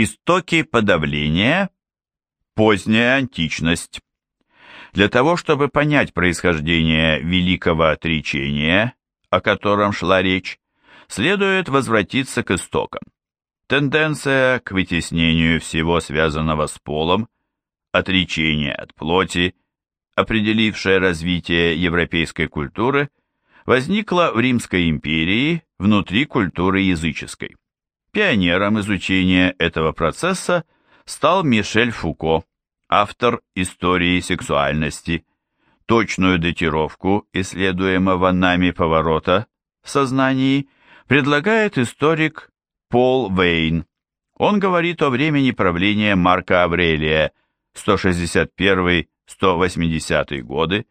Истоки подавления. Поздняя античность. Для того, чтобы понять происхождение великого отречения, о котором шла речь, следует возвратиться к истокам. Тенденция к вытеснению всего связанного с полом, отречение от плоти, определившая развитие европейской культуры, возникла в Римской империи внутри культуры языческой. Пионером изучения этого процесса стал Мишель Фуко, автор истории сексуальности. Точную датировку исследуемого нами поворота в сознании предлагает историк Пол Вейн. Он говорит о времени правления Марка Аврелия 161-180 годы,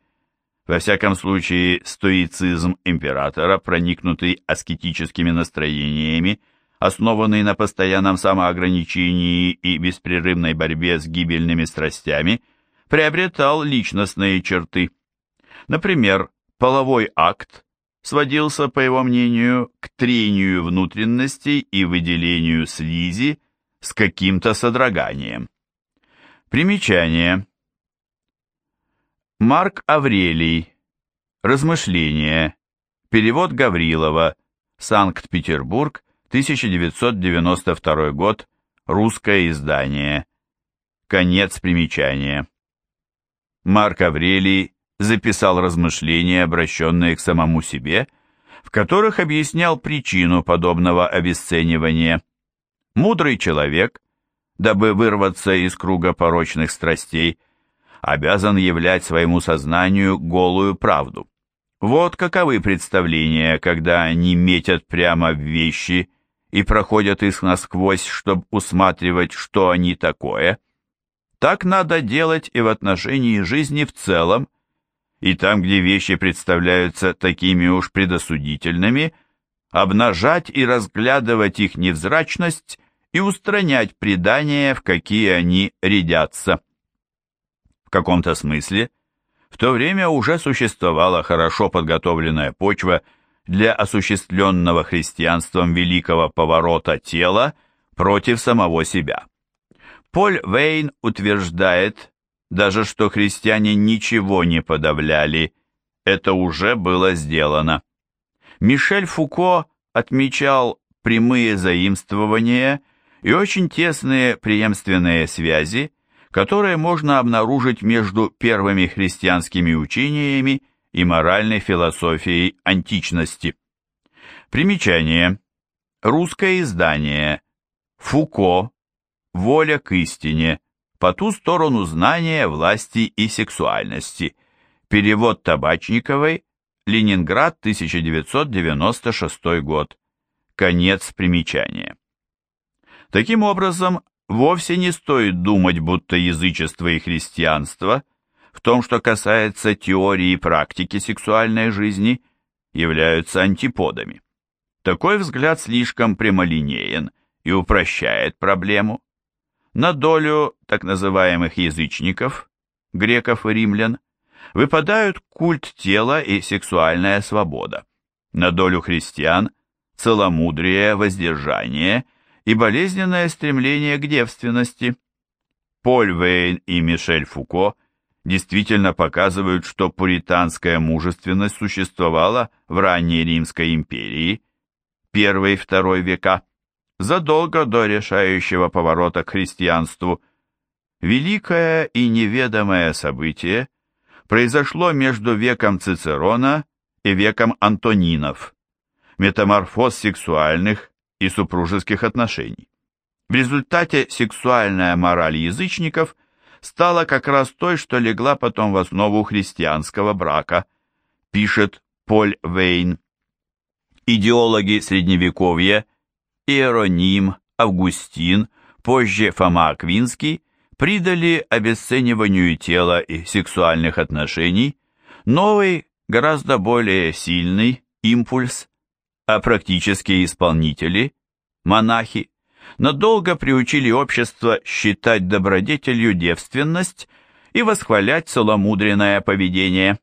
во всяком случае, стоицизм императора, проникнутый аскетическими настроениями, основанный на постоянном самоограничении и беспрерывной борьбе с гибельными страстями, приобретал личностные черты. Например, половой акт сводился, по его мнению, к трению внутренностей и выделению слизи с каким-то содроганием. Примечание. Марк Аврелий. Размышления. Перевод Гаврилова. Санкт-Петербург, 1992 год. Русское издание. Конец примечания. Марк Аврелий записал размышления, обращенные к самому себе, в которых объяснял причину подобного обесценивания. Мудрый человек, дабы вырваться из круга порочных страстей, обязан являть своему сознанию голую правду. Вот каковы представления, когда они метят прямо в вещи и проходят их насквозь, чтобы усматривать, что они такое. Так надо делать и в отношении жизни в целом, и там, где вещи представляются такими уж предосудительными, обнажать и разглядывать их невзрачность и устранять предания, в какие они рядятся. В каком-то смысле в то время уже существовала хорошо подготовленная почва для осуществленного христианством великого поворота тела против самого себя. Поль Вейн утверждает, даже что христиане ничего не подавляли, это уже было сделано. Мишель Фуко отмечал прямые заимствования и очень тесные преемственные связи, которые можно обнаружить между первыми христианскими учениями и моральной философией античности. Примечание. Русское издание. Фуко. Воля к истине по ту сторону знания, власти и сексуальности. Перевод Табачниковой, Ленинград, 1996 год. Конец примечания. Таким образом, вовсе не стоит думать, будто язычество и христианство, в том, что касается теории и практики сексуальной жизни, являются антиподами. Такой взгляд слишком прямолинеен и упрощает проблему. На долю так называемых язычников, греков и римлян, выпадают культ тела и сексуальная свобода. На долю христиан – целомудрие, воздержание и болезненное стремление к девственности. Поль Вейн и Мишель Фуко действительно показывают, что пуританская мужественность существовала в ранней Римской империи, первый и второй века, задолго до решающего поворота к христианству. Великое и неведомое событие произошло между веком Цицерона и веком Антонинов, метаморфоз сексуальных и супружеских отношений. В результате сексуальная мораль язычников стала как раз той, что легла потом в основу христианского брака, пишет Поль Вейн. Идеологи Средневековья – Иероним, Августин, позже Фома Аквинский придали обесцениванию тела и сексуальных отношений новый, гораздо более сильный импульс, а практические исполнители, монахи, надолго приучили общество считать добродетелью девственность и восхвалять целомудренное поведение.